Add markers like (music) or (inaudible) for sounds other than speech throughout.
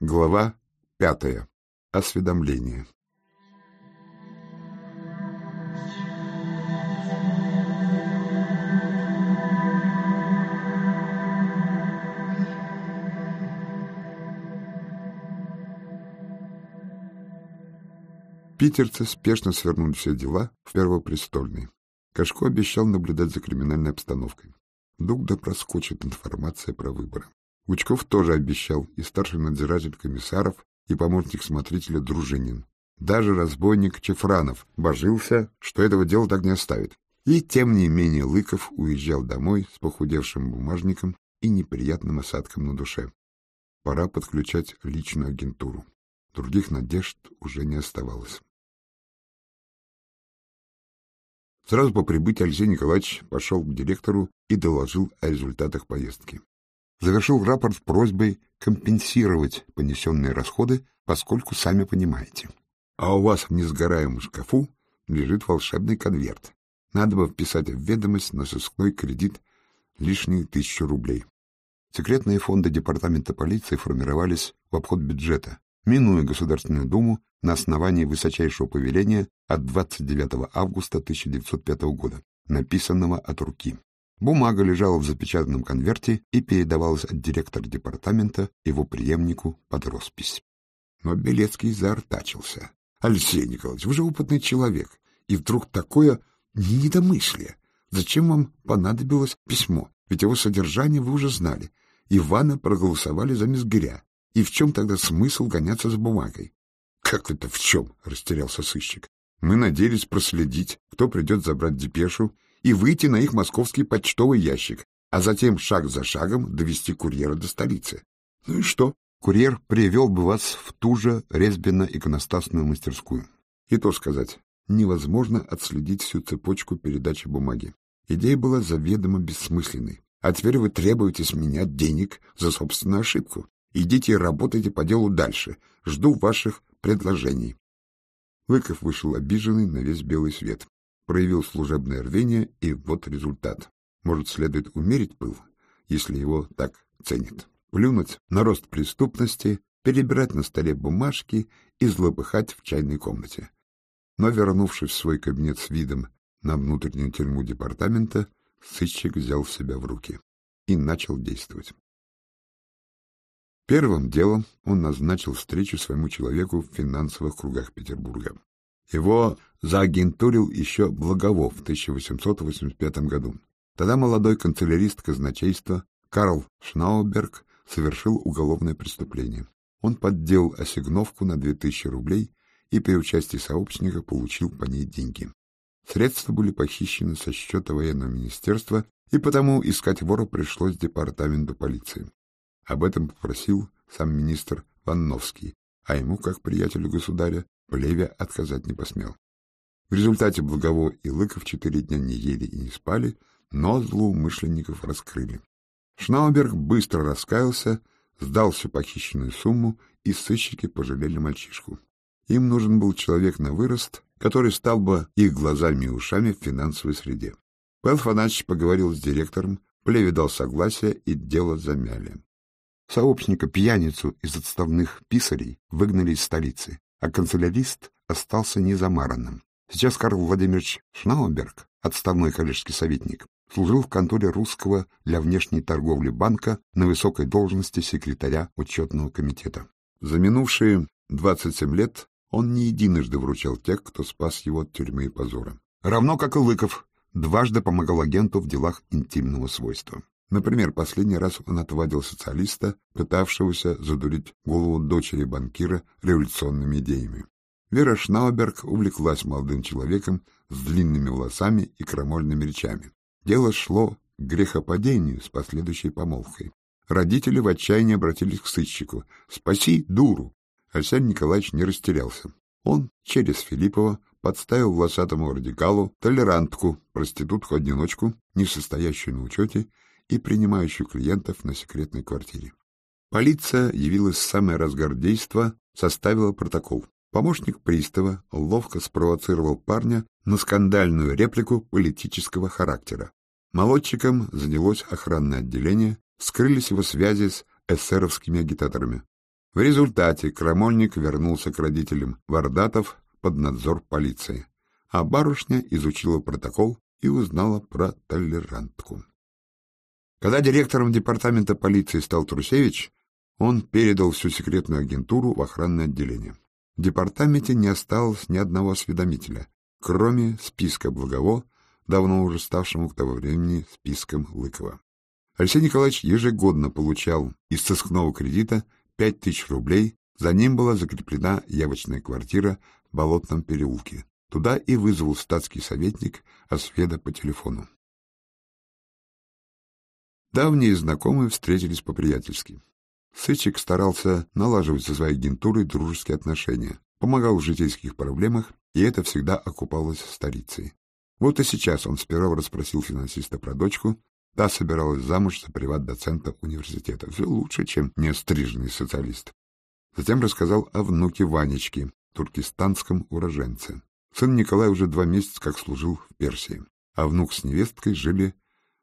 Глава пятая. Осведомление. Питерцы спешно свернули все дела в Первопрестольный. Кашко обещал наблюдать за криминальной обстановкой. Вдруг да проскочит информация про выборы. Гучков тоже обещал, и старший надзиратель комиссаров, и помощник смотрителя Дружинин. Даже разбойник Чефранов божился, что этого дела так не оставит. И тем не менее Лыков уезжал домой с похудевшим бумажником и неприятным осадком на душе. Пора подключать личную агентуру. Других надежд уже не оставалось. Сразу по прибытии Алексей Николаевич пошел к директору и доложил о результатах поездки. Завершил рапорт просьбой компенсировать понесенные расходы, поскольку сами понимаете. А у вас в несгораемом шкафу лежит волшебный конверт. Надо бы вписать в ведомость на сыскной кредит лишние тысячу рублей. Секретные фонды департамента полиции формировались в обход бюджета, минуя Государственную Думу на основании высочайшего повеления от 29 августа 1905 года, написанного от руки. Бумага лежала в запечатанном конверте и передавалась от директора департамента его преемнику под роспись. Но Белецкий заортачился. — Алексей Николаевич, вы же опытный человек, и вдруг такое недомыслие. Зачем вам понадобилось письмо? Ведь его содержание вы уже знали. Ивана проголосовали за Мизгиря. И в чем тогда смысл гоняться за бумагой? — Как это в чем? — растерялся сыщик. — Мы надеялись проследить, кто придет забрать депешу, и выйти на их московский почтовый ящик, а затем шаг за шагом довести курьера до столицы. Ну и что? Курьер привел бы вас в ту же резбенно-иконостасную мастерскую. И то сказать, невозможно отследить всю цепочку передачи бумаги. Идея была заведомо бессмысленной. А теперь вы требуете с меня денег за собственную ошибку. Идите и работайте по делу дальше. Жду ваших предложений. Лыков вышел обиженный на весь белый свет. Проявил служебное рвение, и вот результат. Может, следует умерить пыл, если его так ценят. Плюнуть на рост преступности, перебирать на столе бумажки и злопыхать в чайной комнате. Но, вернувшись в свой кабинет с видом на внутреннюю тюрьму департамента, сыщик взял себя в руки и начал действовать. Первым делом он назначил встречу своему человеку в финансовых кругах Петербурга. Его заагентурил еще Благовов в 1885 году. Тогда молодой канцелярист казначейства Карл Шнауберг совершил уголовное преступление. Он подделал осигновку на 2000 рублей и при участии сообщника получил по ней деньги. Средства были похищены со счета военного министерства, и потому искать вора пришлось департаменту полиции. Об этом попросил сам министр Ванновский, а ему, как приятелю государя, Плевя отказать не посмел. В результате Благово и Лыков четыре дня не ели и не спали, но злоумышленников раскрыли. Шнауберг быстро раскаялся, сдал всю похищенную сумму, и сыщики пожалели мальчишку. Им нужен был человек на вырост, который стал бы их глазами и ушами в финансовой среде. Павел Фанасьевич поговорил с директором, Плеве дал согласие, и дело замяли. Сообщника-пьяницу из отставных писарей выгнали из столицы, а канцелярист остался незамаранным. Сейчас Карл Владимирович Шнауберг, отставной коллежский советник, служил в конторе русского для внешней торговли банка на высокой должности секретаря учетного комитета. За минувшие 27 лет он не единожды вручал тех, кто спас его от тюрьмы и позора. Равно как и Лыков, дважды помогал агенту в делах интимного свойства. Например, последний раз он отвадил социалиста, пытавшегося задурить голову дочери банкира революционными идеями. Вера Шнауберг увлеклась молодым человеком с длинными волосами и крамольными речами. Дело шло к грехопадению с последующей помолвкой. Родители в отчаянии обратились к сыщику. «Спаси дуру!» Арсений Николаевич не растерялся. Он через Филиппова подставил волосатому радикалу толерантку, проститутку-одиночку, не состоящую на учете, и принимающую клиентов на секретной квартире. Полиция явилась в самый разгар действа, составила протокол. Помощник пристава ловко спровоцировал парня на скандальную реплику политического характера. Молодчиком занялось охранное отделение, скрылись его связи с эсеровскими агитаторами. В результате Крамольник вернулся к родителям Вардатов под надзор полиции, а барышня изучила протокол и узнала про толерантку. Когда директором департамента полиции стал Трусевич, он передал всю секретную агентуру в охранное отделение. В департаменте не осталось ни одного осведомителя, кроме списка Благово, давно уже ставшему к того времени списком Лыкова. Алексей Николаевич ежегодно получал из сыскного кредита пять тысяч рублей, за ним была закреплена явочная квартира в Болотном переулке. Туда и вызвал статский советник Осведа по телефону. Давние знакомые встретились по-приятельски. Сычик старался налаживать со своей агентурой дружеские отношения, помогал в житейских проблемах, и это всегда окупалось старицей. Вот и сейчас он сперва расспросил финансиста про дочку, та собиралась замуж за приват-доцента университета. Все лучше, чем неостриженный социалист. Затем рассказал о внуке Ванечке, туркестанском уроженце. Сын Николай уже два месяца как служил в Персии, а внук с невесткой жили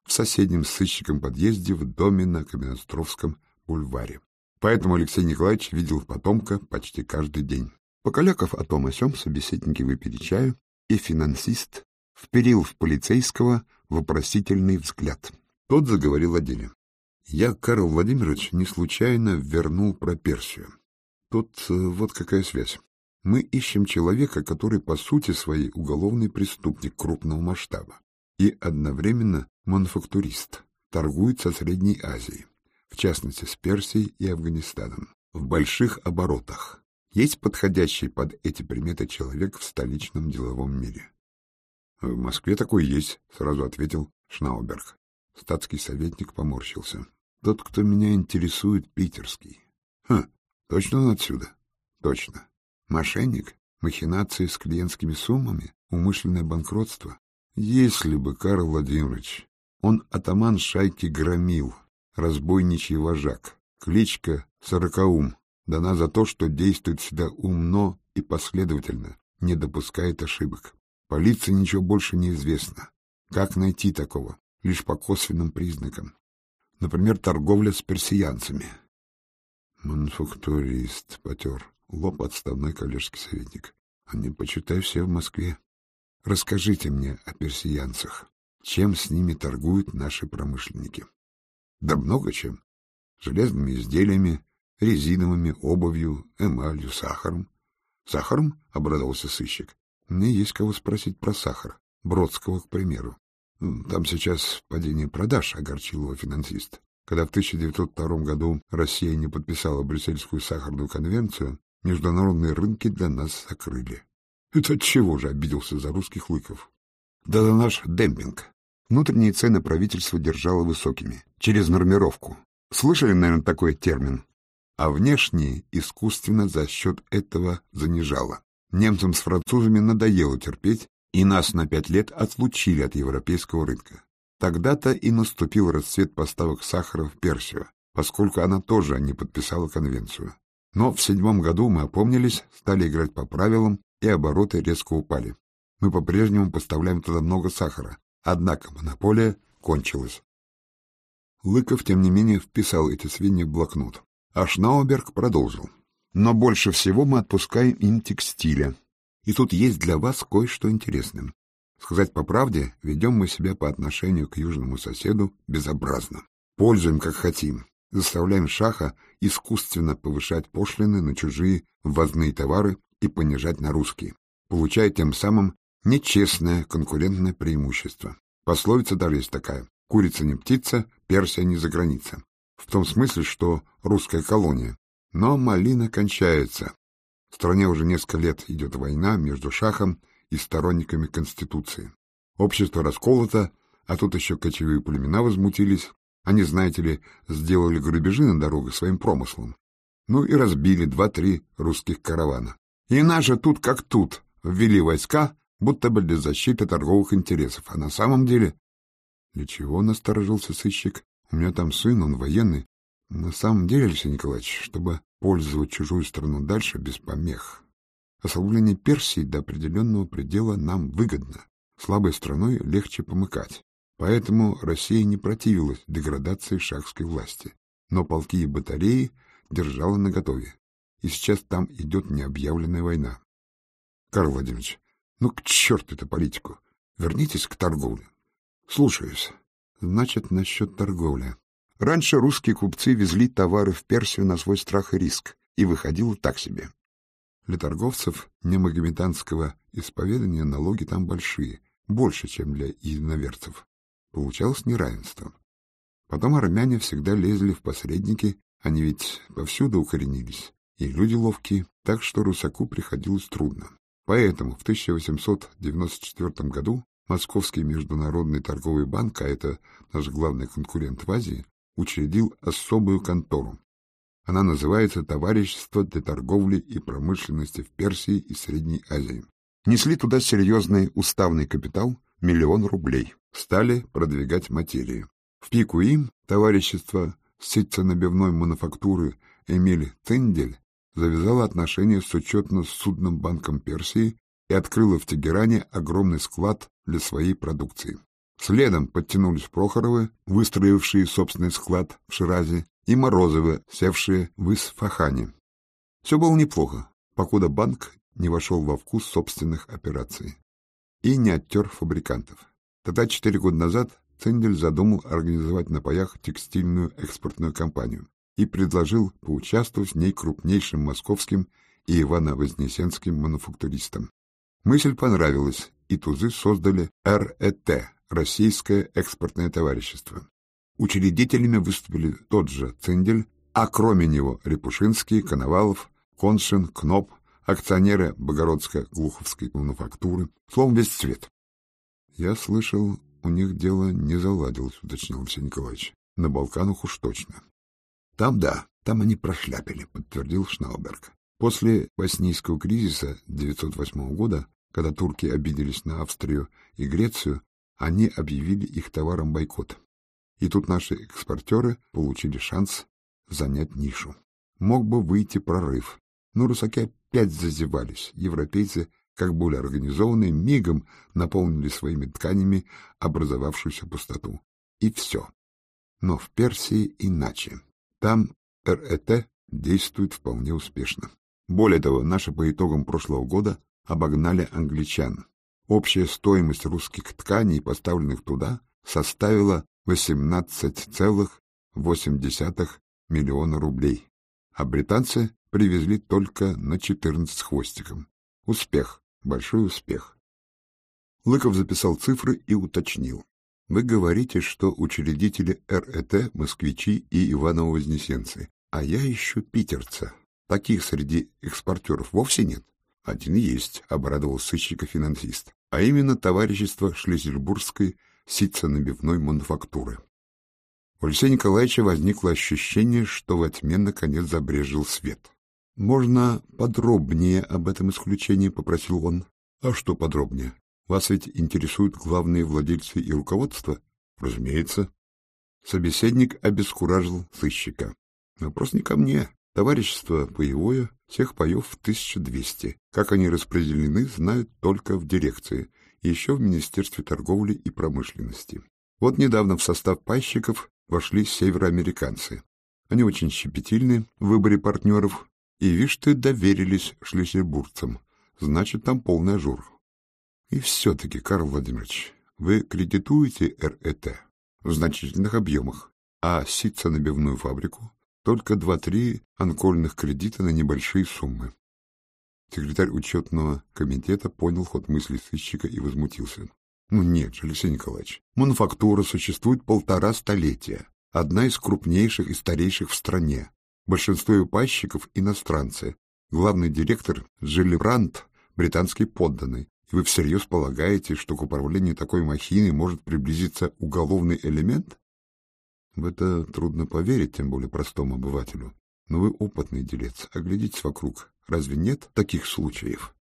в соседнем с сыщиком подъезде в доме на Каменостровском бульваре. Поэтому Алексей Николаевич видел потомка почти каждый день. Покаляков о том о сём, собеседники выпили чаю, и финансист вперил в полицейского вопросительный взгляд. Тот заговорил о деле. Я, Карл Владимирович, не случайно вернул про Персию. Тут э, вот какая связь. Мы ищем человека, который по сути своей уголовный преступник крупного масштаба и одновременно мануфактурист, торгует со Средней Азией, в частности с Персией и Афганистаном, в больших оборотах. Есть подходящий под эти приметы человек в столичном деловом мире. — В Москве такой есть, — сразу ответил Шнауберг. Статский советник поморщился. — Тот, кто меня интересует, питерский. — Хм, точно он отсюда? — Точно. Мошенник? Махинации с клиентскими суммами? Умышленное банкротство? Если бы, Карл Владимирович, он атаман шайки громил, разбойничий вожак, кличка Сорокаум, дана за то, что действует всегда умно и последовательно, не допускает ошибок. Полиции ничего больше не известно. Как найти такого? Лишь по косвенным признакам. Например, торговля с персиянцами. Мануфактурист потер лоб отставной коллежский советник. Они, почитай, все в Москве. Расскажите мне о персиянцах. Чем с ними торгуют наши промышленники? Да много чем. Железными изделиями, резиновыми, обувью, эмалью, сахаром. Сахаром? — обрадовался сыщик. Мне есть кого спросить про сахар. Бродского, к примеру. Там сейчас падение продаж, — огорчил его финансист. Когда в 1902 году Россия не подписала Брюссельскую сахарную конвенцию, международные рынки для нас закрыли. Это чего же обиделся за русских лыков? Да за наш демпинг. Внутренние цены правительство держало высокими, через нормировку. Слышали, наверное, такой термин? А внешние искусственно за счет этого занижало. Немцам с французами надоело терпеть, и нас на пять лет отлучили от европейского рынка. Тогда-то и наступил расцвет поставок сахара в Персию, поскольку она тоже не подписала конвенцию. Но в седьмом году мы опомнились, стали играть по правилам, и обороты резко упали. Мы по-прежнему поставляем туда много сахара, Однако монополия кончилась. Лыков, тем не менее, вписал эти свиньи в блокнот. А Шнауберг продолжил. Но больше всего мы отпускаем им текстиля. И тут есть для вас кое-что интересное. Сказать по правде, ведем мы себя по отношению к южному соседу безобразно. Пользуем, как хотим. Заставляем шаха искусственно повышать пошлины на чужие ввозные товары и понижать на русские, получая тем самым Нечестное конкурентное преимущество. Пословица даже есть такая. Курица не птица, Персия не за граница. В том смысле, что русская колония. Но малина кончается. В стране уже несколько лет идет война между шахом и сторонниками Конституции. Общество расколото, а тут еще кочевые племена возмутились. Они, знаете ли, сделали грабежи на дорогах своим промыслом. Ну и разбили два-три русских каравана. И наши тут как тут ввели войска, будто бы для защиты торговых интересов, а на самом деле... Для чего насторожился сыщик? У меня там сын, он военный. На самом деле, Алексей Николаевич, чтобы пользовать чужую страну дальше без помех. Ослабление Персии до определенного предела нам выгодно. Слабой страной легче помыкать. Поэтому Россия не противилась деградации шахской власти, но полки и батареи держала наготове. и сейчас там идет необъявленная война. Карл Владимирович, ну к черту эту политику. Вернитесь к торговле. Слушаюсь. Значит, насчет торговли. Раньше русские купцы везли товары в Персию на свой страх и риск, и выходило так себе. Для торговцев немагометанского исповедания налоги там большие, больше, чем для единоверцев. Получалось неравенство. Потом армяне всегда лезли в посредники, они ведь повсюду укоренились, и люди ловкие, так что русаку приходилось трудно. Поэтому в 1894 году Московский международный торговый банк, а это наш главный конкурент в Азии, учредил особую контору. Она называется «Товарищество для торговли и промышленности в Персии и Средней Азии». Несли туда серьезный уставный капитал, миллион рублей. Стали продвигать материи. В пику им товарищество ситценабивной мануфактуры Эмиль Цендель завязало отношения с учетно-судным банком Персии и открыло в Тегеране огромный склад для своей продукции. Следом подтянулись Прохоровы, выстроившие собственный склад в Ширазе, и Морозовы, севшие в Исфахане. Все было неплохо, покуда банк не вошел во вкус собственных операций и не оттер фабрикантов. Тогда, четыре года назад, Цендель задумал организовать на паях текстильную экспортную компанию и предложил поучаствовать в ней крупнейшим московским и Ивано-Вознесенским мануфактуристам. Мысль понравилась, и тузы создали РЭТ – Российское экспортное товарищество. Учредителями выступили тот же Циндель, а кроме него Репушинский, Коновалов, Коншин, Кноп, акционеры Богородско-Глуховской мануфактуры, словом, весь цвет. Я слышал, у них дело не заладилось, уточнил Алексей Николаевич. На Балканах уж точно. Там да, там они прошляпили, подтвердил Шнауберг. После боснийского кризиса 1908 года, когда турки обиделись на Австрию и Грецию, они объявили их товаром бойкот. И тут наши экспортеры получили шанс занять нишу. Мог бы выйти прорыв, но русаки опять зазевались. Европейцы, как более организованные, мигом наполнили своими тканями образовавшуюся пустоту. И все. Но в Персии иначе. Там РЭТ действует вполне успешно. Более того, наши по итогам прошлого года обогнали англичан. Общая стоимость русских тканей, поставленных туда, составила 18,8 миллиона рублей, а британцы привезли только на 14 с хвостиком. Успех, большой успех. Лыков записал цифры и уточнил. Вы говорите, что учредители РЭТ – москвичи и Иваново-Вознесенцы, а я ищу питерца. Таких среди экспортеров вовсе нет. Один есть, — обрадовал сыщика-финансист, а именно товарищество Шлиссельбургской ситцо-набивной мануфактуры. У Алексея Николаевича возникло ощущение, что во тьме наконец забрежил свет. — Можно подробнее об этом исключении? — попросил он. — А что подробнее? Вас ведь интересуют главные владельцы и руководство? — Разумеется. Собеседник обескуражил сыщика. — Вопрос не ко мне. Товарищество боевое, всех паев 1200. Как они распределены, знают только в дирекции, и еще в Министерстве торговли и промышленности. Вот недавно в состав пайщиков вошли североамериканцы. Они очень щепетильны в выборе партнеров, и, видишь ты, доверились шлиссельбургцам. Значит, там полный ажур. И все-таки, Карл Владимирович, вы кредитуете РЭТ в значительных объемах, а ситцо-набивную фабрику только два-три онкольных кредита на небольшие суммы. Секретарь учетного комитета понял ход мысли сыщика и возмутился. Ну нет же, Алексей Николаевич, мануфактура существует полтора столетия, одна из крупнейших и старейших в стране. Большинство ее пайщиков — иностранцы. Главный директор Джилибрант — британский подданный. Вы всерьез полагаете, что к управлению такой махиной может приблизиться уголовный элемент? В это трудно поверить, тем более простому обывателю. Но вы опытный делец, оглядитесь вокруг. Разве нет таких случаев?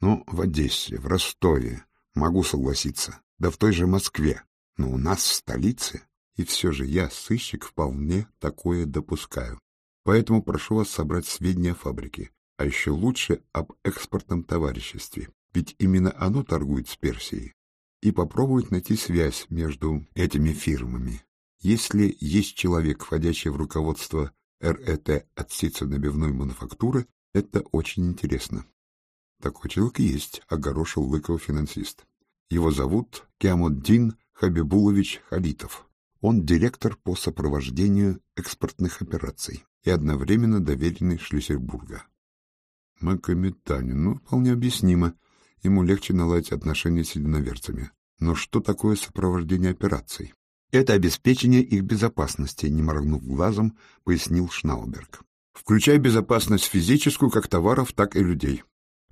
Ну, в Одессе, в Ростове. Могу согласиться. Да в той же Москве. Но у нас в столице. И все же я, сыщик, вполне такое допускаю. Поэтому прошу вас собрать сведения о фабрике, а еще лучше об экспортном товариществе, ведь именно оно торгует с Персией, и попробовать найти связь между этими фирмами. Если есть человек, входящий в руководство РЭТ от ситцо-набивной мануфактуры, Это очень интересно. Такой человек есть, огорошил Лыкова финансист. Его зовут Киамуддин Хабибулович Халитов. Он директор по сопровождению экспортных операций и одновременно доверенный Шлиссельбурга. Макометанин, ну, вполне объяснимо. Ему легче наладить отношения с единоверцами. Но что такое сопровождение операций? Это обеспечение их безопасности, не моргнув глазом, пояснил Шнауберг. Включая безопасность физическую как товаров, так и людей.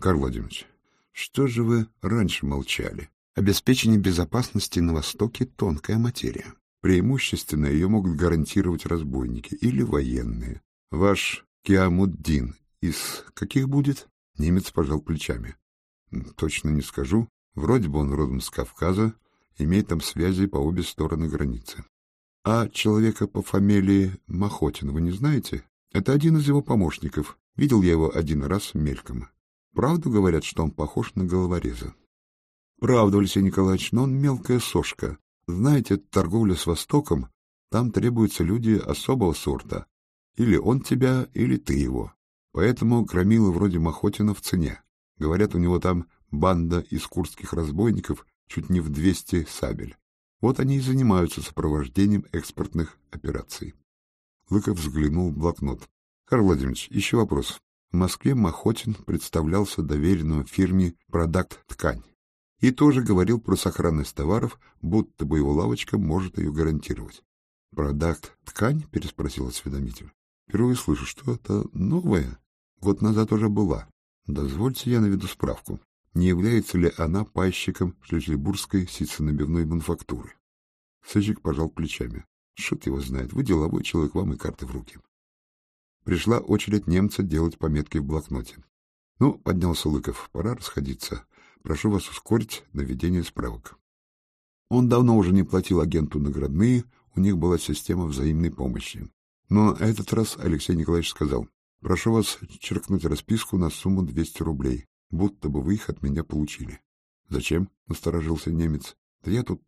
Карл Владимирович, что же вы раньше молчали? Обеспечение безопасности на Востоке — тонкая материя. Преимущественно ее могут гарантировать разбойники или военные. Ваш Киамуддин из каких будет? Немец пожал плечами. Точно не скажу. Вроде бы он родом с Кавказа, имеет там связи по обе стороны границы. А человека по фамилии Махотин вы не знаете? Это один из его помощников. Видел я его один раз мельком. Правду говорят, что он похож на головореза? Правда, Алексей Николаевич, но он мелкая сошка. Знаете, торговля с Востоком, там требуются люди особого сорта. Или он тебя, или ты его. Поэтому громилы вроде Махотина в цене. Говорят, у него там банда из курдских разбойников чуть не в 200 сабель. Вот они и занимаются сопровождением экспортных операций. Лыков взглянул в блокнот. — Карл Владимирович, еще вопрос. В Москве Махотин представлялся доверенным фирме «Продакт Ткань» и тоже говорил про сохранность товаров, будто бы его лавочка может ее гарантировать. «Продакт Ткань?» — переспросил осведомитель. «Впервые слышу, что это новое. Год назад уже была. Дозвольте я наведу справку не является ли она пайщиком Шлиссельбургской ситценабивной мануфактуры. Сыщик пожал плечами. Шут его знает, вы деловой человек, вам и карты в руки. Пришла очередь немца делать пометки в блокноте. Ну, поднялся Лыков, пора расходиться. Прошу вас ускорить наведение справок. Он давно уже не платил агенту наградные, у них была система взаимной помощи. Но этот раз Алексей Николаевич сказал, прошу вас черкнуть расписку на сумму 200 рублей будто бы вы их от меня получили. — Зачем? — насторожился немец. — Да я тут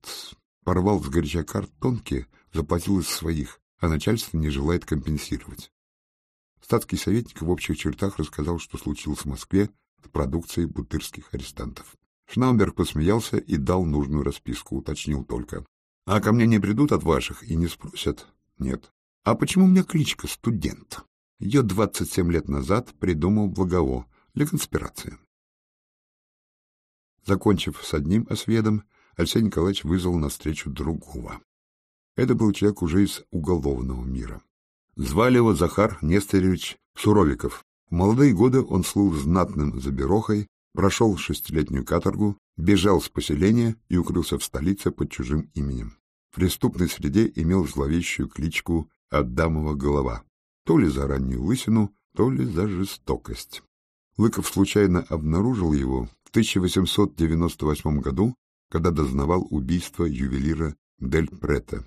порвал с горяча картонки, заплатил из своих, а начальство не желает компенсировать. Статский советник в общих чертах рассказал, что случилось в Москве с продукцией бутырских арестантов. Шнауберг посмеялся и дал нужную расписку, уточнил только. — А ко мне не придут от ваших и не спросят? — Нет. — А почему у меня кличка «Студент»? Ее двадцать семь лет назад придумал Благово для конспирации. Закончив с одним осведом, Алексей Николаевич вызвал навстречу другого. Это был человек уже из уголовного мира. Звали его Захар Нестерович Суровиков. В молодые годы он слыл знатным заберохой, прошел шестилетнюю каторгу, бежал с поселения и укрылся в столице под чужим именем. В преступной среде имел зловещую кличку «Адамова голова», то ли за раннюю лысину, то ли за жестокость. Лыков случайно обнаружил его в 1898 году, когда дознавал убийство ювелира Дель Прета.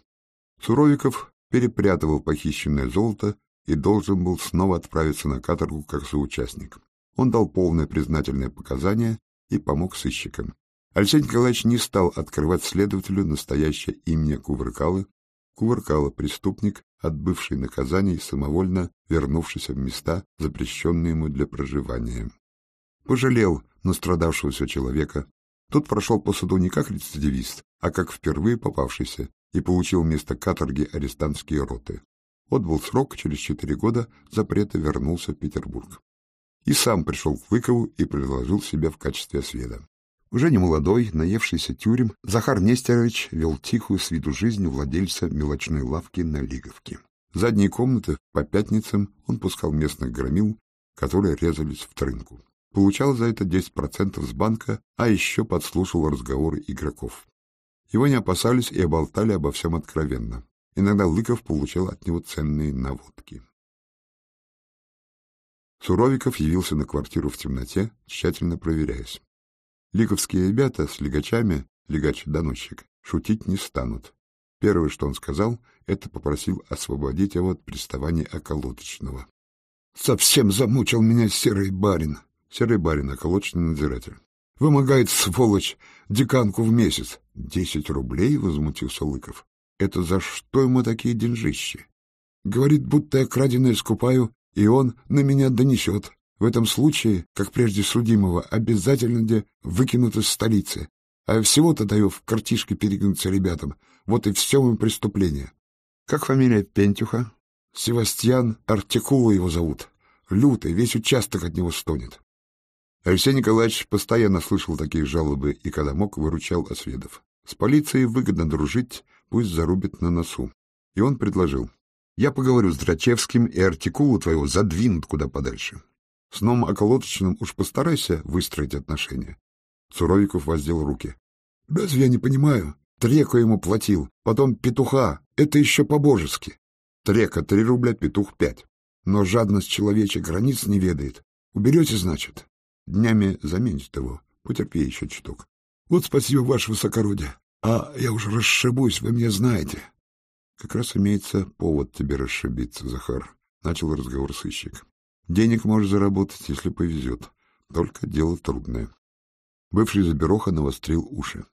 Суровиков перепрятывал похищенное золото и должен был снова отправиться на каторгу как соучастник. Он дал полное признательное показание и помог сыщикам. Алексей Николаевич не стал открывать следователю настоящее имя Кувыркалы. Кувыркала — преступник, отбывший наказание и самовольно вернувшийся в места, запрещенные ему для проживания. Пожалел настрадавшегося человека. Тот прошел по суду не как рецидивист, а как впервые попавшийся и получил вместо каторги арестантские роты. Отбыл срок, через четыре года запрета вернулся в Петербург. И сам пришел к Выкову и предложил себя в качестве осведа. Уже не молодой, наевшийся тюрем, Захар Нестерович вел тихую с виду жизнь владельца мелочной лавки на Лиговке. Задние комнаты по пятницам он пускал местных громил, которые резались в трынку. Получал за это 10% с банка, а еще подслушивал разговоры игроков. Его не опасались и оболтали обо всем откровенно. Иногда Лыков получал от него ценные наводки. Суровиков явился на квартиру в темноте, тщательно проверяясь. Ликовские ребята с легачами, легач-доносчик, шутить не станут. Первое, что он сказал, это попросил освободить его от приставания околоточного. — Совсем замучил меня серый барин, серый барин, околоточный надзиратель. — Вымогает, сволочь, деканку в месяц. — Десять рублей? — возмутился Лыков. — Это за что ему такие деньжищи? Говорит, будто я краденое скупаю, и он на меня донесет. В этом случае, как прежде судимого, обязательно где выкинут из столицы. А всего-то даю в картишке перегнуться ребятам. Вот и все мое преступление. Как фамилия Пентюха? Севастьян Артикула его зовут. Лютый, весь участок от него стонет. Алексей Николаевич постоянно слышал такие жалобы и, когда мог, выручал Осведов. С полицией выгодно дружить, пусть зарубит на носу. И он предложил. Я поговорю с Драчевским, и артикулу твоего задвинут куда подальше. С новым околоточным уж постарайся выстроить отношения. Суровиков воздел руки. — Разве я не понимаю? Треку ему платил, потом петуха. Это еще по-божески. Трека — три рубля, петух — пять. Но жадность человечек границ не ведает. Уберете, значит? Днями заменить его. Потерпи еще чуток. Вот спасибо, ваше высокородие. А я уж расшибусь, вы меня знаете. Как раз имеется повод тебе расшибиться, Захар. Начал разговор сыщик. Денег можешь заработать, если повезет. Только дело трудное. Бывший забероха навострил уши.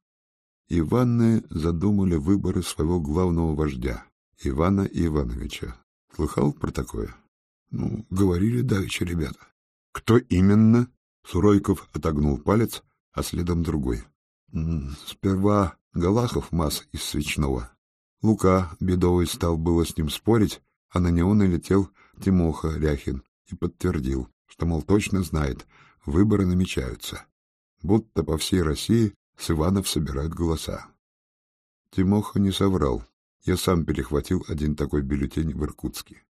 Иваны задумали выборы своего главного вождя, Ивана Ивановича. Слыхал про такое? Ну, говорили давеча ребята. Кто именно? Суройков отогнул палец, а следом другой. Сперва Галахов масс из свечного. Лука бедовый стал было с ним спорить, а на него налетел Тимоха Ряхин и подтвердил, что, мол, точно знает, выборы намечаются. Будто по всей России с Иванов собирают голоса. Тимоха не соврал. Я сам перехватил один такой бюллетень в Иркутске.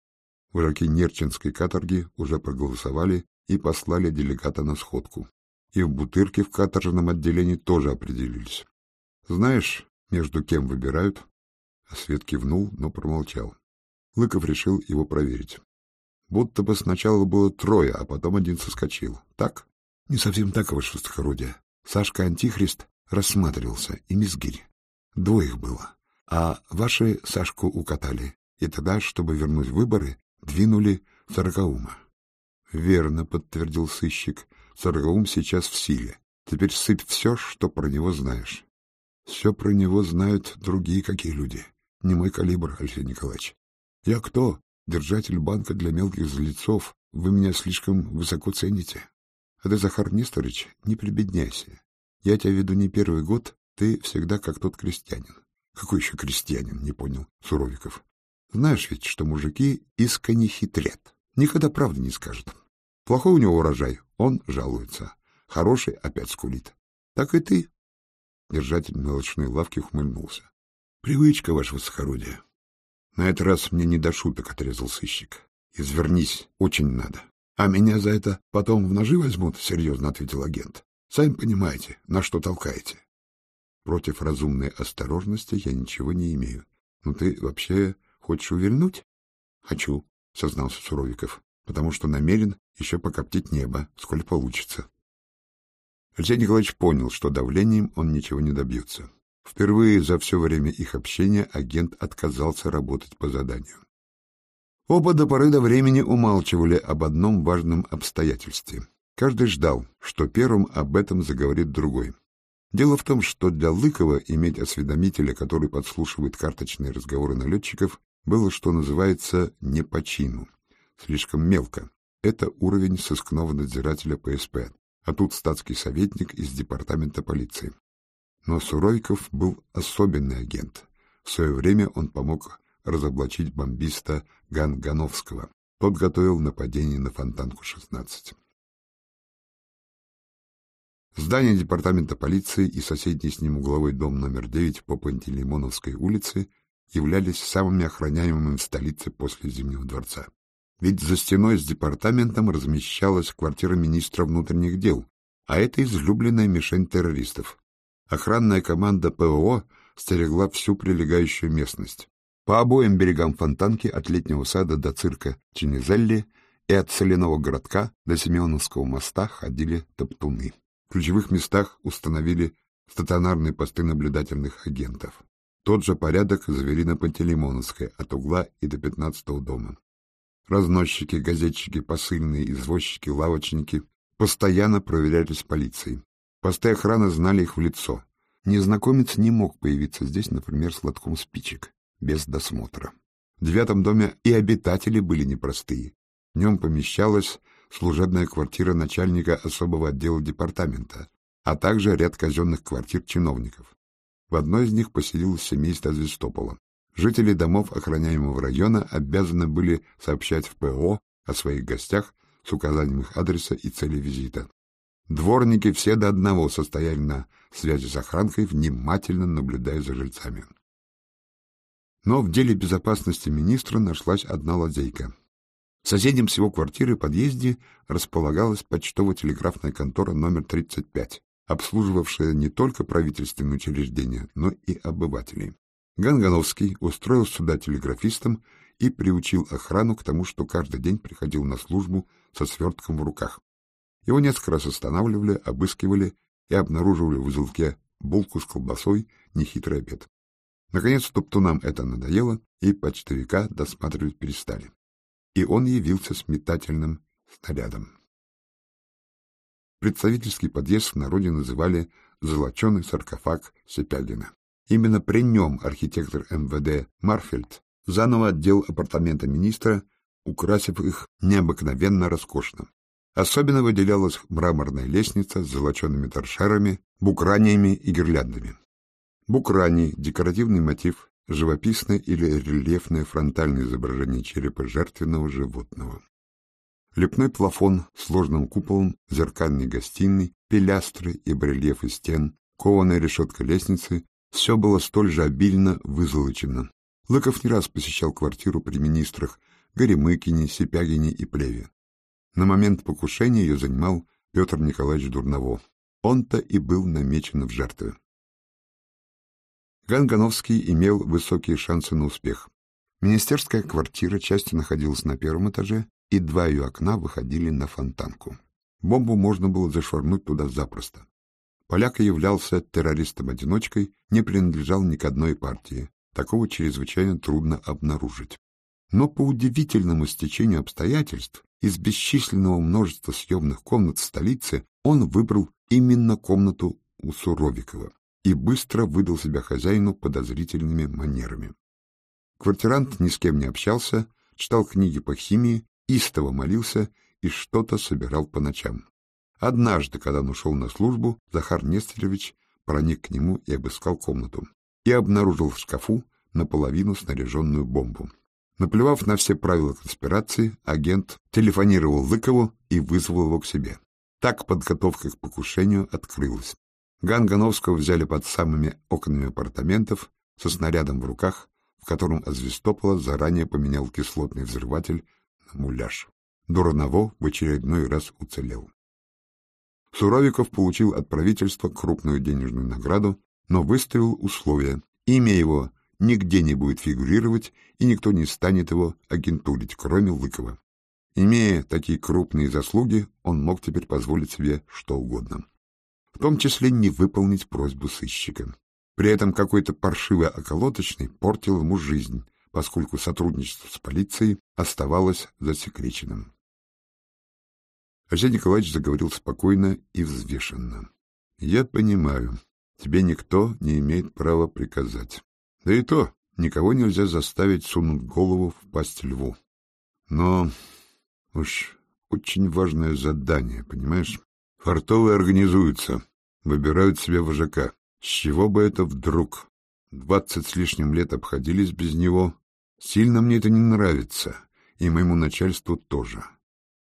Враги Нерчинской каторги уже проголосовали и послали делегата на сходку. И в Бутырке в каторжном отделении тоже определились. Знаешь, между кем выбирают? А Свет кивнул, но промолчал. Лыков решил его проверить. Будто бы сначала было трое, а потом один соскочил. Так? Не совсем так, ваше высокородие. Сашка Антихрист рассматривался, и Мизгирь. Двоих было. А ваши Сашку укатали. И тогда, чтобы вернуть выборы, двинули Сорокаума. — Верно, — подтвердил сыщик. — Сорокаум сейчас в силе. Теперь сыпь все, что про него знаешь. Все про него знают другие какие люди. Не мой калибр, Алексей Николаевич. Я кто? Держатель банка для мелких злецов. Вы меня слишком высоко цените. А ты, Захар Несторыч, не прибедняйся. Я тебя веду не первый год, ты всегда как тот крестьянин. Какой еще крестьянин, не понял Суровиков. Знаешь ведь, что мужики искренне хитрят. Никогда правды не скажут. Плохой у него урожай, он жалуется. Хороший опять скулит. Так и ты. Держатель мелочной лавки ухмыльнулся. Привычка, ваше высокородие. На этот раз мне не до шуток, — отрезал сыщик. Извернись, очень надо. А меня за это потом в ножи возьмут, — серьезно ответил агент. Сами понимаете, на что толкаете. Против разумной осторожности я ничего не имею. Но ты вообще хочешь увильнуть? Хочу, — сознался Суровиков, потому что намерен еще покоптить небо, сколь получится. Алексей Николаевич понял, что давлением он ничего не добьется. Впервые за все время их общения агент отказался работать по заданию. Оба до поры до времени умалчивали об одном важном обстоятельстве. Каждый ждал, что первым об этом заговорит другой. Дело в том, что для Лыкова иметь осведомителя, который подслушивает карточные разговоры налетчиков, было, что называется, не по чину. Слишком мелко. Это уровень сыскного надзирателя ПСП, а тут статский советник из департамента полиции. Но Суровиков был особенный агент. В свое время он помог разоблачить бомбиста Гангановского. Тот готовил нападение на Фонтанку-16. Здание департамента полиции и соседний с ним угловой дом номер 9 по Пантелеймоновской улице являлись самыми охраняемыми в столице после Зимнего дворца. Ведь за стеной с департаментом размещалась квартира министра внутренних дел, а это излюбленная мишень террористов. Охранная команда ПВО стерегла всю прилегающую местность. По обоим берегам Фонтанки от летнего сада до цирка Чинизелли и от соляного городка до Семеновского моста ходили топтуны. В ключевых местах установили стационарные посты наблюдательных агентов. Тот же порядок завели на Пантелеймоновской от угла и до пятнадцатого дома. Разносчики, газетчики, посыльные, извозчики, лавочники постоянно проверялись полицией. Посты охраны знали их в лицо. Незнакомец не мог появиться здесь, например, с лотком спичек, без досмотра. В девятом доме и обитатели были непростые. В нем помещалось служебная квартира начальника особого отдела департамента, а также ряд казенных квартир чиновников. В одной из них поселилось семейство Звестопола. Жители домов охраняемого района обязаны были сообщать в ПО о своих гостях с указанием их адреса и цели визита. Дворники все до одного состояли на связи с охранкой, внимательно наблюдая за жильцами. Но в деле безопасности министра нашлась одна лазейка. В соседнем с его квартиры подъезде располагалась почтово-телеграфная контора номер 35, обслуживавшая не только правительственные учреждения, но и обывателей. Гангановский устроил сюда телеграфистом и приучил охрану к тому, что каждый день приходил на службу со свертком в руках. Его несколько раз останавливали, обыскивали и обнаруживали в узелке булку с колбасой, нехитрый обед. Наконец топтунам это надоело, и почтовика досматривать перестали. И он явился с метательным снарядом. Представительский подъезд в народе называли «золоченый саркофаг Сепягина». Именно при нем архитектор МВД Марфельд заново отдел апартамента министра, украсив их необыкновенно роскошно. Особенно выделялась мраморная лестница с золочеными торшерами, букраниями и гирляндами. Букрани — декоративный мотив, живописное или рельефное фронтальное изображение черепа жертвенного животного. Лепной плафон с сложным куполом, зеркальной гостиной, пилястры и барельефы стен, кованая решетка лестницы — все было столь же обильно вызолочено, Лыков не раз посещал квартиру при министрах Горемыкине, Сипягине и Плеве. На момент покушения ее занимал Петр Николаевич Дурново. Он-то и был намечен в жертвы. Гангановский имел высокие шансы на успех. Министерская квартира частью находилась на первом этаже, и два ее окна выходили на фонтанку. Бомбу можно было зашвырнуть туда запросто. Поляк являлся террористом-одиночкой, не принадлежал ни к одной партии, такого чрезвычайно трудно обнаружить. Но по удивительному стечению обстоятельств из бесчисленного множества съемных комнат в столице он выбрал именно комнату у Суровикова и быстро выдал себя хозяину подозрительными манерами. Квартирант ни с кем не общался, читал книги по химии, истово молился и что-то собирал по ночам. Однажды, когда он ушел на службу, Захар Нестерович проник к нему и обыскал комнату и обнаружил в шкафу наполовину снаряженную бомбу. Наплевав на все правила конспирации, агент телефонировал Лыкову и вызвал его к себе. Так подготовка к покушению открылась. Гангановского взяли под самыми окнами апартаментов со снарядом в руках, в котором Азвестопола заранее поменял кислотный взрыватель на муляж. Дурново в очередной раз уцелел. Суровиков получил от правительства крупную денежную награду но выставил условия. Имя его нигде не будет фигурировать, и никто не станет его агентурить, кроме Лыкова. Имея такие крупные заслуги, он мог теперь позволить себе что угодно. В том числе не выполнить просьбу сыщика. При этом какой-то паршивый околоточный портил ему жизнь, поскольку сотрудничество с полицией оставалось засекреченным. Арсений Николаевич заговорил спокойно и взвешенно. — Я понимаю, тебе никто не имеет права приказать. Да и то, никого нельзя заставить сунуть голову в пасть льву. Но уж очень важное задание, понимаешь? Фартовые организуются, выбирают себе вожака. С чего бы это вдруг? Двадцать с лишним лет обходились без него. Сильно мне это не нравится, и моему начальству тоже.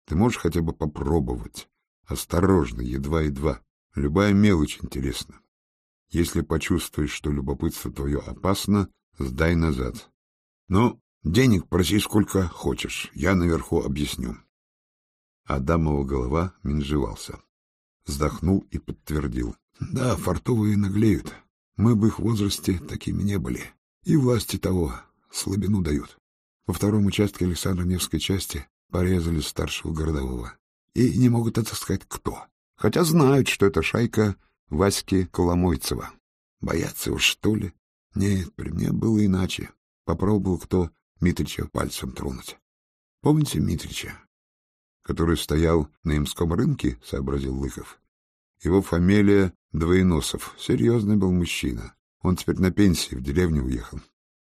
Ты можешь хотя бы попробовать. Осторожно, едва-едва. Любая мелочь интересна. Если почувствуешь, что любопытство твое опасно, сдай назад. Ну, денег проси сколько хочешь, я наверху объясню. Адамова голова менжевался. Вздохнул и подтвердил. Да, фартовые наглеют. Мы в их возрасте такими не были. И власти того слабину дают. Во втором участке Александро-Невской части порезали старшего городового. И не могут отыскать кто. Хотя знают, что это шайка Васьки Коломойцева. Боятся уж, что ли? Нет, при мне было иначе. Попробовал кто Митрича пальцем тронуть. Помните Митрича? Который стоял на имском рынке, — сообразил Лыков. Его фамилия Двоеносов. Серьезный был мужчина. Он теперь на пенсии в деревню уехал.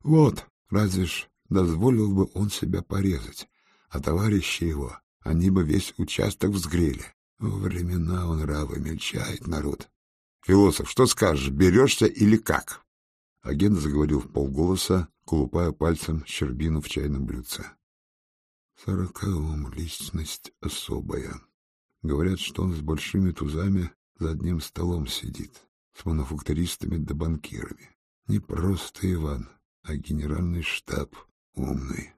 Вот, разве ж дозволил бы он себя порезать, а товарищи его они бы весь участок взгрели. Во времена он нравы мельчает народ. Философ, что скажешь, берешься или как? Агент заговорил в полголоса, колупая пальцем щербину в чайном блюдце. Сороковом личность особая. Говорят, что он с большими тузами за одним столом сидит, с мануфактуристами да банкирами. Не просто Иван, а генеральный штаб умный.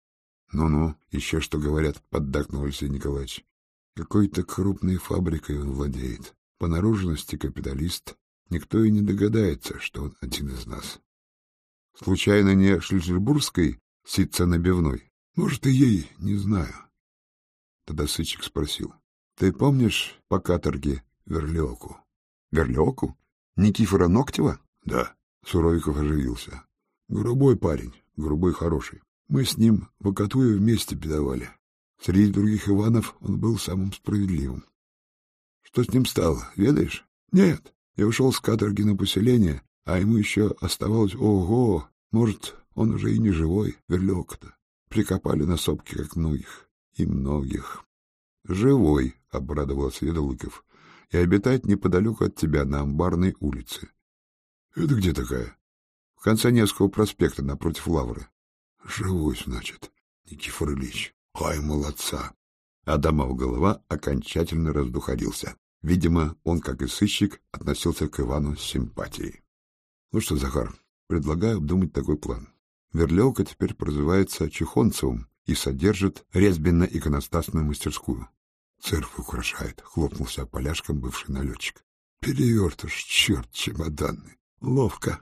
Ну-ну, еще что говорят, поддакнул Алексей Николаевич. Какой-то крупной фабрикой он владеет. По наружности капиталист. Никто и не догадается, что он один из нас. Случайно не Шлиссельбургской ситца набивной? Может, и ей, не знаю. Тогда Сычек спросил. Ты помнишь по каторге Верлиоку? Верлиоку? Никифора Ноктева? Да. Суровиков оживился. Грубой парень, грубой хороший. Мы с ним в Акатуе вместе бедовали. Среди других Иванов он был самым справедливым. Что с ним стало, ведаешь? Нет, я ушел с каторги на поселение, а ему еще оставалось, ого, может, он уже и не живой, верлек-то. Прикопали на сопке, как многих, и многих. Живой, — обрадовался Едолыков, — и обитает неподалеку от тебя, на Амбарной улице. Это где такая? В конце Невского проспекта, напротив Лавры. Живой, значит, Никифор Ильич. Ай, молодца! Адамов голова окончательно раздухарился. Видимо, он, как и сыщик, относился к Ивану с симпатией. Ну что, Захар, предлагаю обдумать такой план. Верлевка теперь прозывается Чехонцевым и содержит резбенно-иконостасную мастерскую. Церковь украшает, хлопнулся поляшком бывший налетчик. Перевертыш, черт, чемоданный. Ловко.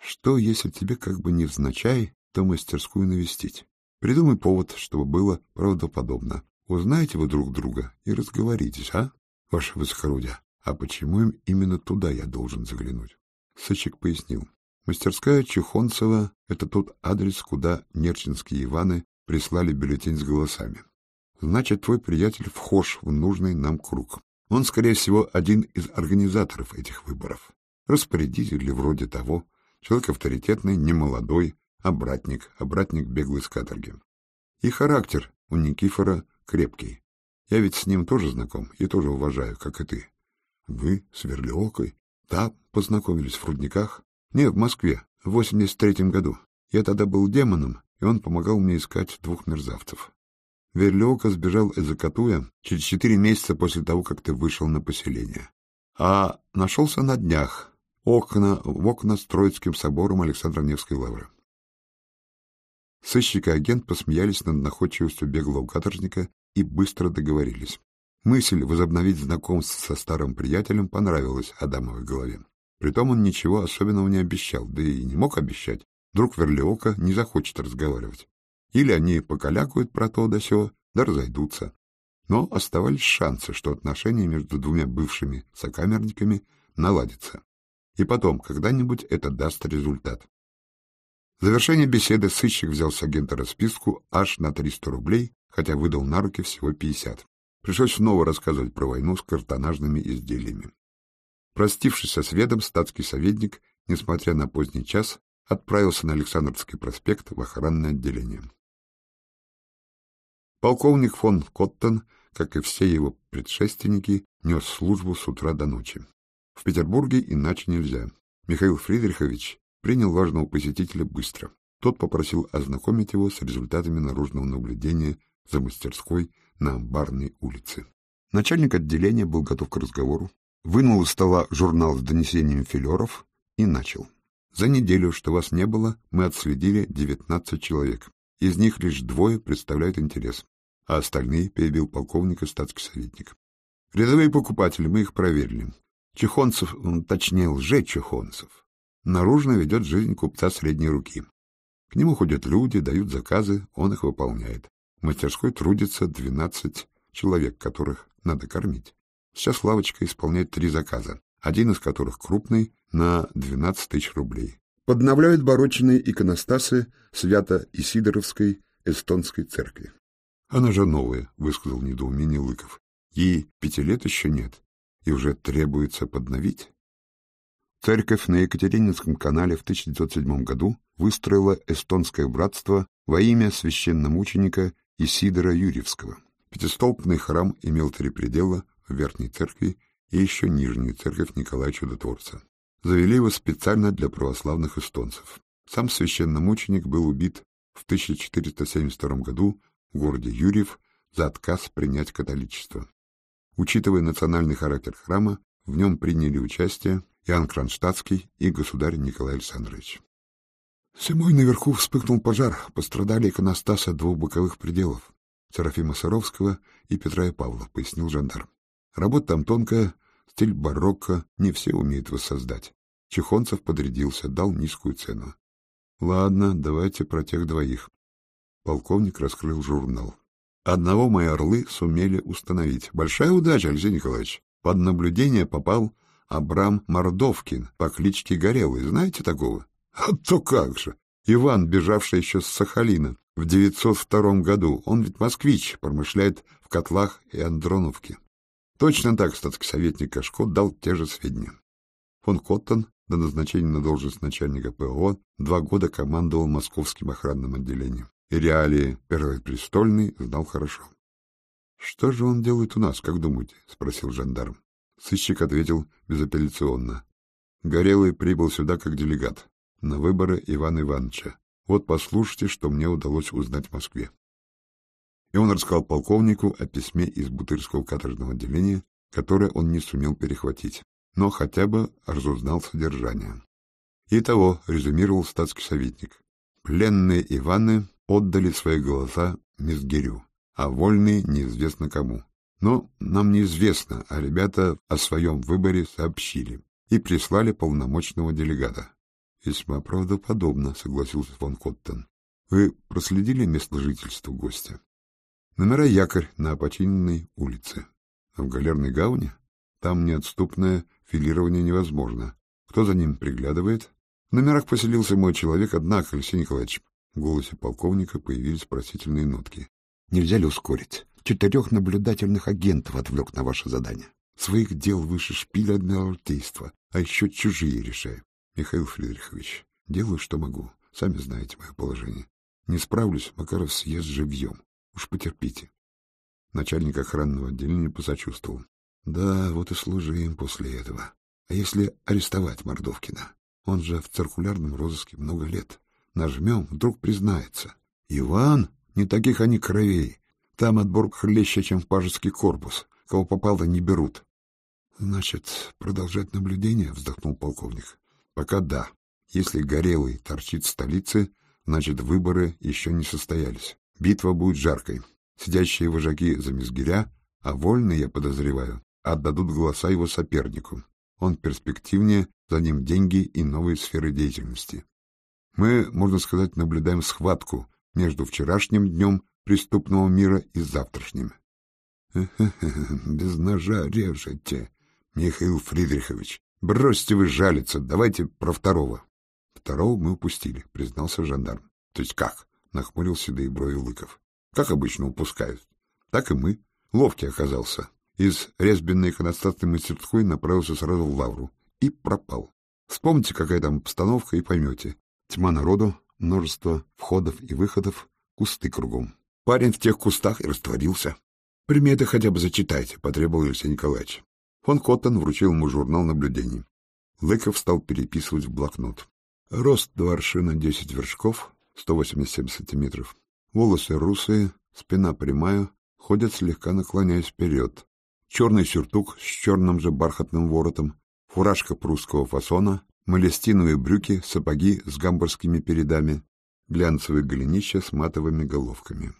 Что, если тебе как бы невзначай, то мастерскую навестить? Придумай повод, чтобы было правдоподобно. Узнаете вы друг друга и разговоритесь, а, ваше высокородие? А почему им именно туда я должен заглянуть? Сычек пояснил. Мастерская Чехонцева — это тот адрес, куда нерчинские Иваны прислали бюллетень с голосами. Значит, твой приятель вхож в нужный нам круг. Он, скорее всего, один из организаторов этих выборов. Распорядитель или вроде того. Человек авторитетный, немолодой, обратник, обратник беглый с каторги. И характер у Никифора крепкий. Я ведь с ним тоже знаком и тоже уважаю, как и ты. Вы с Верлиокой? Да, познакомились в рудниках. Не, в Москве, в 83 году. Я тогда был демоном, и он помогал мне искать двух мерзавцев. Верлиока сбежал из Акатуя через четыре месяца после того, как ты вышел на поселение. А нашелся на днях, окна, в окна с Троицким собором Александра Невской лавры. Сыщик и агент посмеялись над находчивостью беглого каторжника и быстро договорились. Мысль возобновить знакомство со старым приятелем понравилась Адамовой голове. Притом он ничего особенного не обещал, да и не мог обещать. Вдруг Верлиока не захочет разговаривать. Или они покалякают про то да сё, да разойдутся. Но оставались шансы, что отношения между двумя бывшими сокамерниками наладятся. И потом, когда-нибудь это даст результат. В завершение беседы сыщик взял с агента расписку аж на 300 рублей, хотя выдал на руки всего 50. Пришлось снова рассказывать про войну с картонажными изделиями. Простившись со сведом, статский советник, несмотря на поздний час, отправился на Александровский проспект в охранное отделение. Полковник фон Коттон, как и все его предшественники, нес службу с утра до ночи. В Петербурге иначе нельзя. Михаил Фридрихович принял важного посетителя быстро. Тот попросил ознакомить его с результатами наружного наблюдения за мастерской на Амбарной улице. Начальник отделения был готов к разговору, вынул из стола журнал с донесением филеров и начал. За неделю, что вас не было, мы отследили 19 человек. Из них лишь двое представляют интерес, а остальные перебил полковник и статский советник. Рядовые покупатели, мы их проверили. Чехонцев, точнее, лже-чехонцев, наружно ведет жизнь купца средней руки. К нему ходят люди, дают заказы, он их выполняет. В мастерской трудится двенадцать человек, которых надо кормить. Сейчас лавочка исполняет три заказа, один из которых крупный, на двенадцать тысяч рублей. Подновляют барочные иконостасы Свято-Исидоровской эстонской церкви. Она же новая, высказал недоумение Лыков. Ей пяти лет еще нет, и уже требуется подновить. Церковь на Екатерининском канале в 1907 году выстроила эстонское братство во имя священномученика Исидора Юрьевского. Пятистолбный храм имел три предела в верхней церкви и еще нижнюю церковь Николая Чудотворца. Завели его специально для православных эстонцев. Сам священномученик был убит в 1472 году в городе Юрьев за отказ принять католичество. Учитывая национальный характер храма, в нем приняли участие Иоанн Кронштадтский и государь Николай Александрович. Зимой наверху вспыхнул пожар, пострадали иконостасы двух боковых пределов — Серафима Саровского и Петра и Павла, — пояснил жандарм. Работа там тонкая, стиль барокко, не все умеют воссоздать. Чехонцев подрядился, дал низкую цену. Ладно, давайте про тех двоих. Полковник раскрыл журнал. Одного мои орлы сумели установить. Большая удача, Алексей Николаевич. Под наблюдение попал Абрам Мордовкин по кличке Горелый. Знаете такого? А то как же! Иван, бежавший еще с Сахалина в 902 году. Он ведь москвич, промышляет в котлах и Андроновке. Точно так статский советник Кашко дал те же сведения. Фон Коттон до назначения на должность начальника ПО два года командовал московским охранным отделением. И реалии Первой Престольной знал хорошо. — Что же он делает у нас, как думаете? — спросил жандарм. Сыщик ответил безапелляционно. Горелый прибыл сюда как делегат на выборы Ивана Ивановича. Вот послушайте, что мне удалось узнать в Москве. И он рассказал полковнику о письме из Бутырского каторжного отделения, которое он не сумел перехватить но хотя бы разузнал содержание. Итого, резюмировал статский советник, пленные Иваны отдали свои голоса Мизгирю, а вольные неизвестно кому. Но нам неизвестно, а ребята о своем выборе сообщили и прислали полномочного делегата. Весьма правдоподобно, согласился фон Коттон. Вы проследили место жительства гостя? Номера якорь на опочиненной улице. А в галерной гавани? Там неотступная филирование невозможно. Кто за ним приглядывает? В номерах поселился мой человек, однако, Алексей Николаевич. В голосе полковника появились просительные нотки. Нельзя ли ускорить? Четырех наблюдательных агентов отвлек на ваше задание. Своих дел выше шпиля адмиралтейства, а еще чужие решаю. Михаил Фридрихович, делаю, что могу. Сами знаете мое положение. Не справлюсь, Макаров съест живьем. Уж потерпите. Начальник охранного отделения посочувствовал. Да, вот и служим после этого. А если арестовать Мордовкина? Он же в циркулярном розыске много лет. Нажмем, вдруг признается. Иван? Не таких они кровей. Там отбор хлеще, чем в пажеский корпус. Кого попало, не берут. Значит, продолжать наблюдение, вздохнул полковник. Пока да. Если Горелый торчит в столице, значит, выборы еще не состоялись. Битва будет жаркой. Сидящие вожаки за Мизгиря, а вольные, я подозреваю, отдадут голоса его сопернику. Он перспективнее, за ним деньги и новые сферы деятельности. Мы, можно сказать, наблюдаем схватку между вчерашним днем преступного мира и завтрашним. (laughs) — Без ножа режете, Михаил Фридрихович. Бросьте вы жалиться, давайте про второго. — Второго мы упустили, — признался жандарм. — То есть как? — нахмурил седые брови Лыков. — Как обычно упускают. Так и мы. Ловкий оказался из резбенной иконостасной мастерской направился сразу в лавру и пропал. Вспомните, какая там обстановка, и поймете. Тьма народу, множество входов и выходов, кусты кругом. Парень в тех кустах и растворился. Приметы хотя бы зачитайте, — потребовал Алексей Николаевич. Фон Коттон вручил ему журнал наблюдений. Лыков стал переписывать в блокнот. Рост до аршина десять вершков, сто восемьдесят семь сантиметров. Волосы русые, спина прямая, ходят слегка наклоняясь вперед черный сюртук с черным же бархатным воротом, фуражка прусского фасона, малестиновые брюки, сапоги с гамбургскими передами, глянцевые голенища с матовыми головками.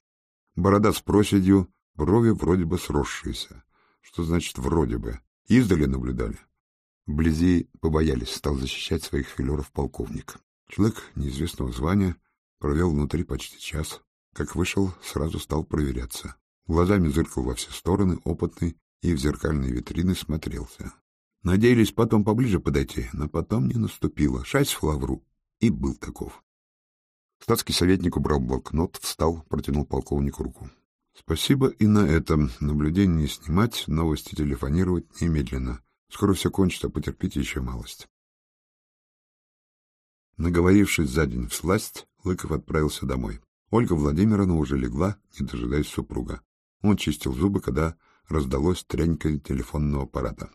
Борода с проседью, брови вроде бы сросшиеся. Что значит «вроде бы»? Издали наблюдали. Вблизи побоялись, стал защищать своих филеров полковник. Человек неизвестного звания провел внутри почти час. Как вышел, сразу стал проверяться. Глазами зыркал во все стороны, опытный, и в зеркальной витрины смотрелся. Надеялись потом поближе подойти, но потом не наступило. Шась в лавру. И был таков. Статский советник убрал блокнот, встал, протянул полковнику руку. Спасибо и на этом. Наблюдение не снимать, новости телефонировать немедленно. Скоро все кончится, потерпите еще малость. Наговорившись за день в сласть, Лыков отправился домой. Ольга Владимировна уже легла, не дожидаясь супруга. Он чистил зубы, когда раздалось треньканье телефонного аппарата.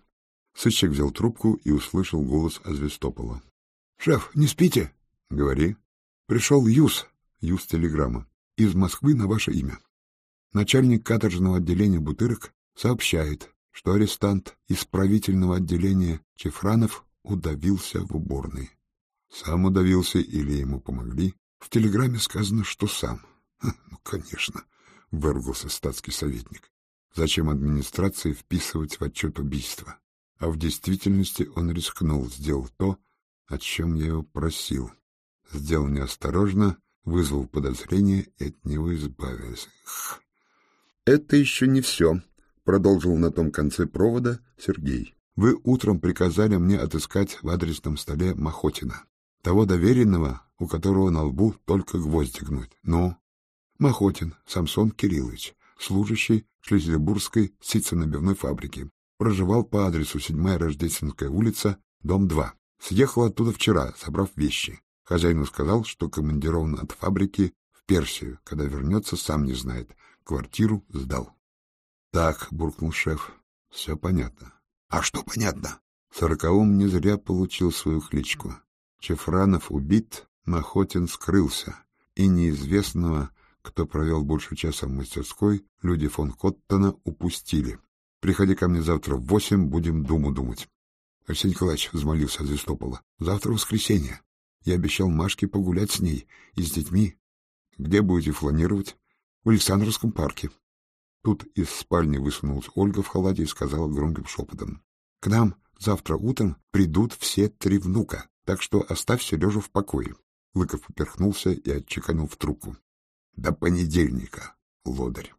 Сыщик взял трубку и услышал голос Азвестопола. — Шеф, не спите? — Говори. — Пришел Юс, Юс телеграмма, из Москвы на ваше имя. Начальник каторжного отделения Бутырок сообщает, что арестант правительного отделения Чефранов удавился в уборной. Сам удавился или ему помогли? В телеграмме сказано, что сам. Ну, конечно, выругался статский советник. Зачем администрации вписывать в отчет убийства? А в действительности он рискнул, сделал то, о чем я его просил. Сделал неосторожно, вызвал подозрение и от него избавился. Это еще не все, продолжил на том конце провода Сергей. Вы утром приказали мне отыскать в адресном столе Махотина, того доверенного, у которого на лбу только гвозди гнуть. Ну, Махотин Самсон Кириллович, служащий Шлиссельбургской ситценабивной фабрики, проживал по адресу 7-я Рождественская улица, дом 2. Съехал оттуда вчера, собрав вещи. Хозяину сказал, что командирован от фабрики в Персию. Когда вернется, сам не знает. Квартиру сдал. — Так, — буркнул шеф, — все понятно. — А что понятно? Сороковым не зря получил свою кличку. Чефранов убит, Махотин скрылся, и неизвестного, кто провел больше часа в мастерской, люди фон Коттона упустили. Приходи ко мне завтра в восемь, будем думу думать. Алексей Николаевич взмолился Звестопола. Завтра воскресенье. Я обещал Машке погулять с ней и с детьми. Где будете фланировать? В Александровском парке. Тут из спальни высунулась Ольга в халате и сказала громким шепотом. — К нам завтра утром придут все три внука, так что оставь Сережу в покое. Лыков поперхнулся и отчеканил в трубку. — До понедельника, лодырь.